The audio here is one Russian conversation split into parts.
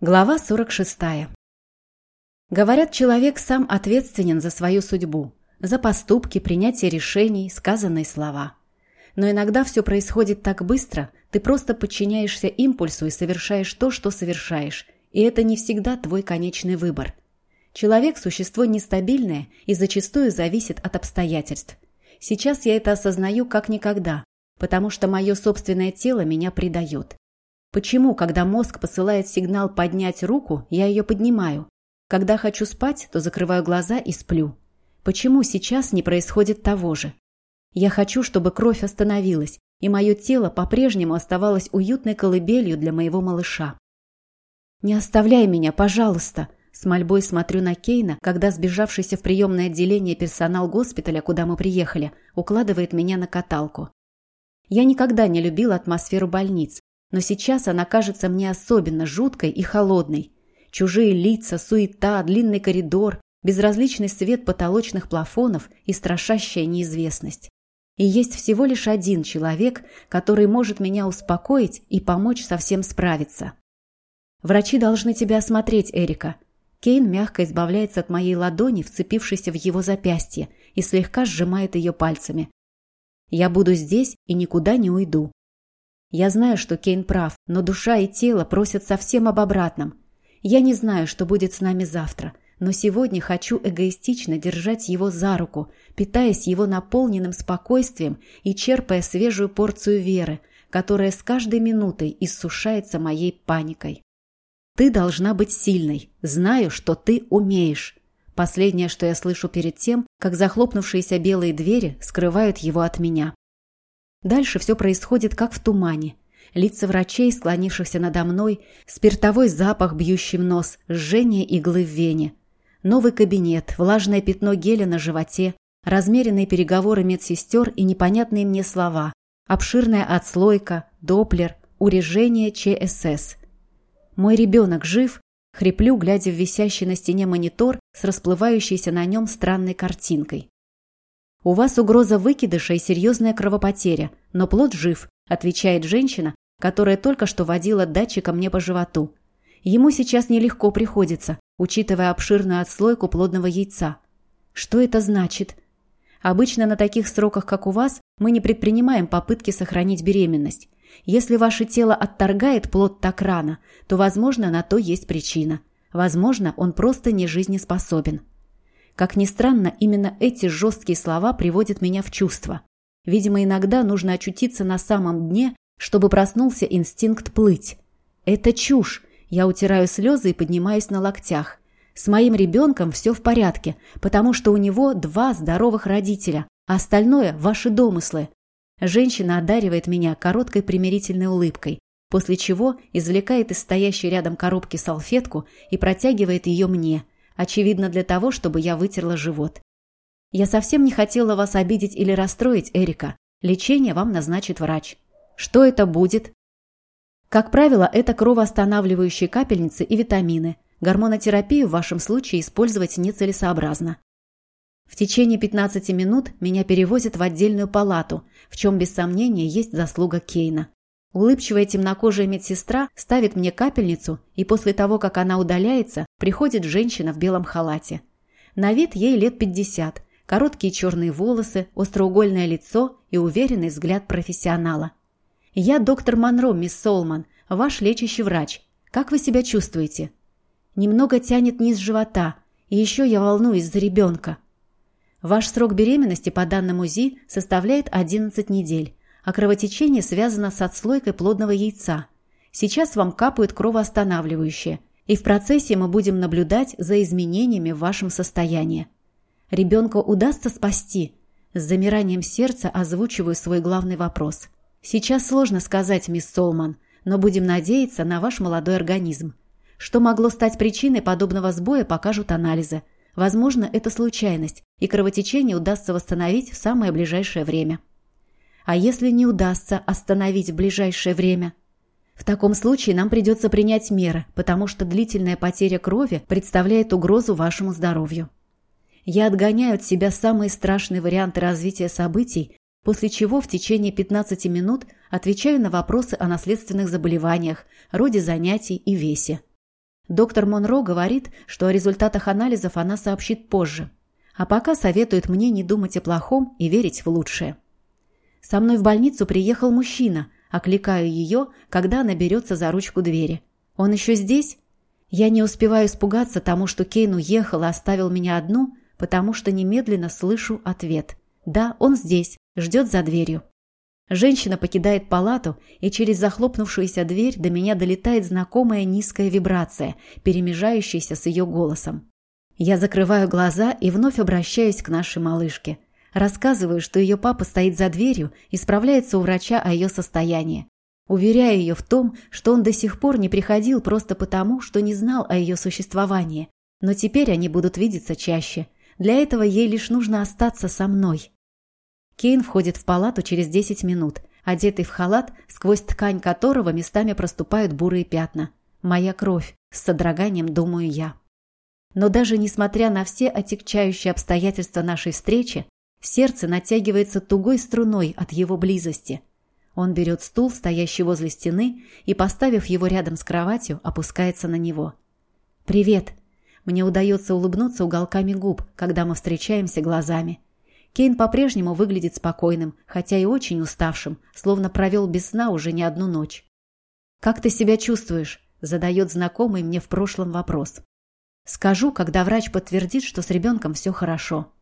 Глава 46. Говорят, человек сам ответственен за свою судьбу, за поступки, принятие решений, сказанные слова. Но иногда все происходит так быстро, ты просто подчиняешься импульсу и совершаешь то, что совершаешь, и это не всегда твой конечный выбор. Человек – существо нестабильное и зачастую зависит от обстоятельств. Сейчас я это осознаю как никогда, потому что мое собственное тело меня предает. Почему, когда мозг посылает сигнал поднять руку, я ее поднимаю? Когда хочу спать, то закрываю глаза и сплю. Почему сейчас не происходит того же? Я хочу, чтобы кровь остановилась, и мое тело по-прежнему оставалось уютной колыбелью для моего малыша. «Не оставляй меня, пожалуйста!» С мольбой смотрю на Кейна, когда сбежавшийся в приемное отделение персонал госпиталя, куда мы приехали, укладывает меня на каталку. Я никогда не любила атмосферу больниц, но сейчас она кажется мне особенно жуткой и холодной. Чужие лица, суета, длинный коридор, безразличный свет потолочных плафонов и страшащая неизвестность. И есть всего лишь один человек, который может меня успокоить и помочь совсем справиться. Врачи должны тебя осмотреть, Эрика. Кейн мягко избавляется от моей ладони, вцепившейся в его запястье, и слегка сжимает ее пальцами. Я буду здесь и никуда не уйду. Я знаю, что Кейн прав, но душа и тело просят совсем об обратном. Я не знаю, что будет с нами завтра, но сегодня хочу эгоистично держать его за руку, питаясь его наполненным спокойствием и черпая свежую порцию веры, которая с каждой минутой иссушается моей паникой. Ты должна быть сильной. Знаю, что ты умеешь. Последнее, что я слышу перед тем, как захлопнувшиеся белые двери скрывают его от меня. Дальше все происходит как в тумане. Лица врачей, склонившихся надо мной, спиртовой запах, бьющий в нос, жжение иглы в вене. Новый кабинет, влажное пятно геля на животе, размеренные переговоры медсестер и непонятные мне слова, обширная отслойка, доплер, урежение ЧСС. Мой ребенок жив, хриплю, глядя в висящий на стене монитор с расплывающейся на нем странной картинкой. «У вас угроза выкидыша и серьезная кровопотеря, но плод жив», отвечает женщина, которая только что водила датчика мне по животу. Ему сейчас нелегко приходится, учитывая обширную отслойку плодного яйца. Что это значит? Обычно на таких сроках, как у вас, мы не предпринимаем попытки сохранить беременность. Если ваше тело отторгает плод так рано, то, возможно, на то есть причина. Возможно, он просто не жизнеспособен. Как ни странно, именно эти жесткие слова приводят меня в чувство. Видимо, иногда нужно очутиться на самом дне, чтобы проснулся инстинкт плыть. Это чушь. Я утираю слезы и поднимаюсь на локтях. С моим ребенком все в порядке, потому что у него два здоровых родителя, а остальное – ваши домыслы. Женщина одаривает меня короткой примирительной улыбкой, после чего извлекает из стоящей рядом коробки салфетку и протягивает ее мне – очевидно для того, чтобы я вытерла живот. Я совсем не хотела вас обидеть или расстроить, Эрика. Лечение вам назначит врач. Что это будет? Как правило, это кровоостанавливающие капельницы и витамины. Гормонотерапию в вашем случае использовать нецелесообразно. В течение 15 минут меня перевозят в отдельную палату, в чем без сомнения есть заслуга Кейна. Улыбчивая темнокожая медсестра ставит мне капельницу, и после того, как она удаляется, приходит женщина в белом халате. На вид ей лет 50, короткие черные волосы, остроугольное лицо и уверенный взгляд профессионала. «Я доктор Монро, мисс Солман, ваш лечащий врач. Как вы себя чувствуете?» «Немного тянет низ живота, и еще я волнуюсь за ребенка». Ваш срок беременности по данному УЗИ составляет 11 недель а кровотечение связано с отслойкой плодного яйца. Сейчас вам капают кровоостанавливающее, и в процессе мы будем наблюдать за изменениями в вашем состоянии. Ребенка удастся спасти? С замиранием сердца озвучиваю свой главный вопрос. Сейчас сложно сказать, мисс Солман, но будем надеяться на ваш молодой организм. Что могло стать причиной подобного сбоя, покажут анализы. Возможно, это случайность, и кровотечение удастся восстановить в самое ближайшее время. А если не удастся остановить в ближайшее время? В таком случае нам придется принять меры, потому что длительная потеря крови представляет угрозу вашему здоровью. Я отгоняю от себя самые страшные варианты развития событий, после чего в течение 15 минут отвечаю на вопросы о наследственных заболеваниях, роде занятий и весе. Доктор Монро говорит, что о результатах анализов она сообщит позже. А пока советует мне не думать о плохом и верить в лучшее. Со мной в больницу приехал мужчина, окликаю ее, когда она берется за ручку двери. «Он еще здесь?» Я не успеваю испугаться тому, что Кейн уехал и оставил меня одну, потому что немедленно слышу ответ. «Да, он здесь, ждет за дверью». Женщина покидает палату, и через захлопнувшуюся дверь до меня долетает знакомая низкая вибрация, перемежающаяся с ее голосом. Я закрываю глаза и вновь обращаюсь к нашей малышке. Рассказываю, что ее папа стоит за дверью и справляется у врача о ее состоянии. Уверяю ее в том, что он до сих пор не приходил просто потому, что не знал о ее существовании. Но теперь они будут видеться чаще. Для этого ей лишь нужно остаться со мной. Кейн входит в палату через 10 минут, одетый в халат, сквозь ткань которого местами проступают бурые пятна. Моя кровь, с содроганием думаю я. Но даже несмотря на все отягчающие обстоятельства нашей встречи, сердце натягивается тугой струной от его близости. Он берет стул, стоящий возле стены, и, поставив его рядом с кроватью, опускается на него. «Привет!» Мне удается улыбнуться уголками губ, когда мы встречаемся глазами. Кейн по-прежнему выглядит спокойным, хотя и очень уставшим, словно провел без сна уже не одну ночь. «Как ты себя чувствуешь?» – задает знакомый мне в прошлом вопрос. Скажу, когда врач подтвердит, что с ребенком все хорошо.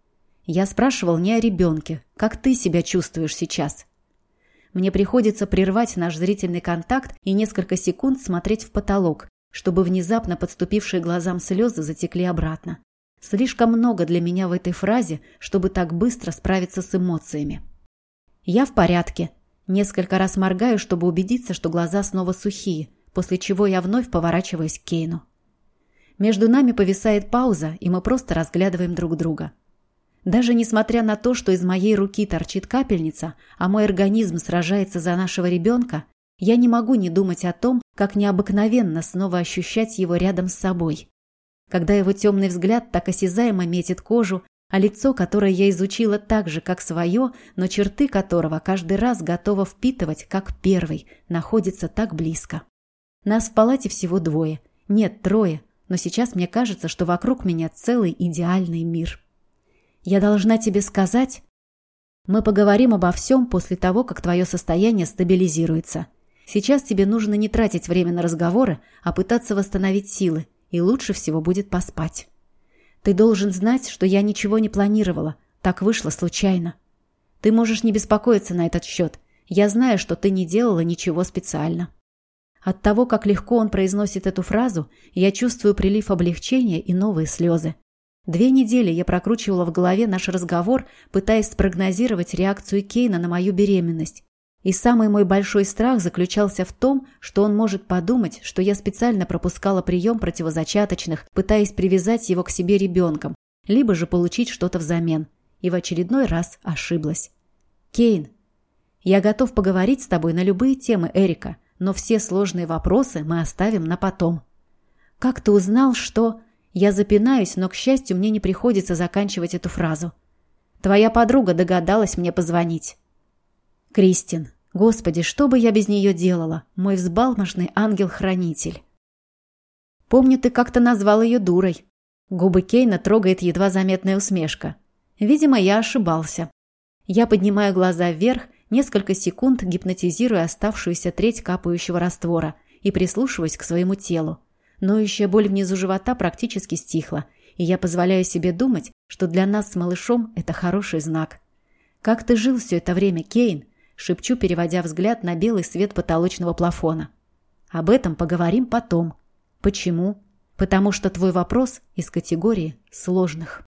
Я спрашивал не о ребенке. Как ты себя чувствуешь сейчас? Мне приходится прервать наш зрительный контакт и несколько секунд смотреть в потолок, чтобы внезапно подступившие глазам слезы затекли обратно. Слишком много для меня в этой фразе, чтобы так быстро справиться с эмоциями. Я в порядке. Несколько раз моргаю, чтобы убедиться, что глаза снова сухие, после чего я вновь поворачиваюсь к Кейну. Между нами повисает пауза, и мы просто разглядываем друг друга. Даже несмотря на то, что из моей руки торчит капельница, а мой организм сражается за нашего ребенка, я не могу не думать о том, как необыкновенно снова ощущать его рядом с собой когда его темный взгляд так осязаемо метит кожу, а лицо, которое я изучила так же, как свое, но черты которого каждый раз готова впитывать, как первый, находится так близко. Нас в палате всего двое. Нет, трое. Но сейчас мне кажется, что вокруг меня целый идеальный мир. Я должна тебе сказать... Мы поговорим обо всем после того, как твое состояние стабилизируется. Сейчас тебе нужно не тратить время на разговоры, а пытаться восстановить силы, и лучше всего будет поспать. Ты должен знать, что я ничего не планировала. Так вышло случайно. Ты можешь не беспокоиться на этот счет. Я знаю, что ты не делала ничего специально. От того, как легко он произносит эту фразу, я чувствую прилив облегчения и новые слезы. Две недели я прокручивала в голове наш разговор, пытаясь спрогнозировать реакцию Кейна на мою беременность, и самый мой большой страх заключался в том, что он может подумать, что я специально пропускала прием противозачаточных, пытаясь привязать его к себе ребенком, либо же получить что-то взамен. И в очередной раз ошиблась. «Кейн, я готов поговорить с тобой на любые темы, Эрика, но все сложные вопросы мы оставим на потом». «Как ты узнал, что...» Я запинаюсь, но, к счастью, мне не приходится заканчивать эту фразу. «Твоя подруга догадалась мне позвонить». «Кристин, Господи, что бы я без нее делала, мой взбалмошный ангел-хранитель. Помню, ты как-то назвал ее дурой. Губы Кейна трогает едва заметная усмешка. Видимо, я ошибался. Я поднимаю глаза вверх, несколько секунд гипнотизируя оставшуюся треть капающего раствора и прислушиваясь к своему телу. Ноющая боль внизу живота практически стихла, и я позволяю себе думать, что для нас с малышом это хороший знак. «Как ты жил все это время, Кейн?» шепчу, переводя взгляд на белый свет потолочного плафона. Об этом поговорим потом. Почему? Потому что твой вопрос из категории сложных.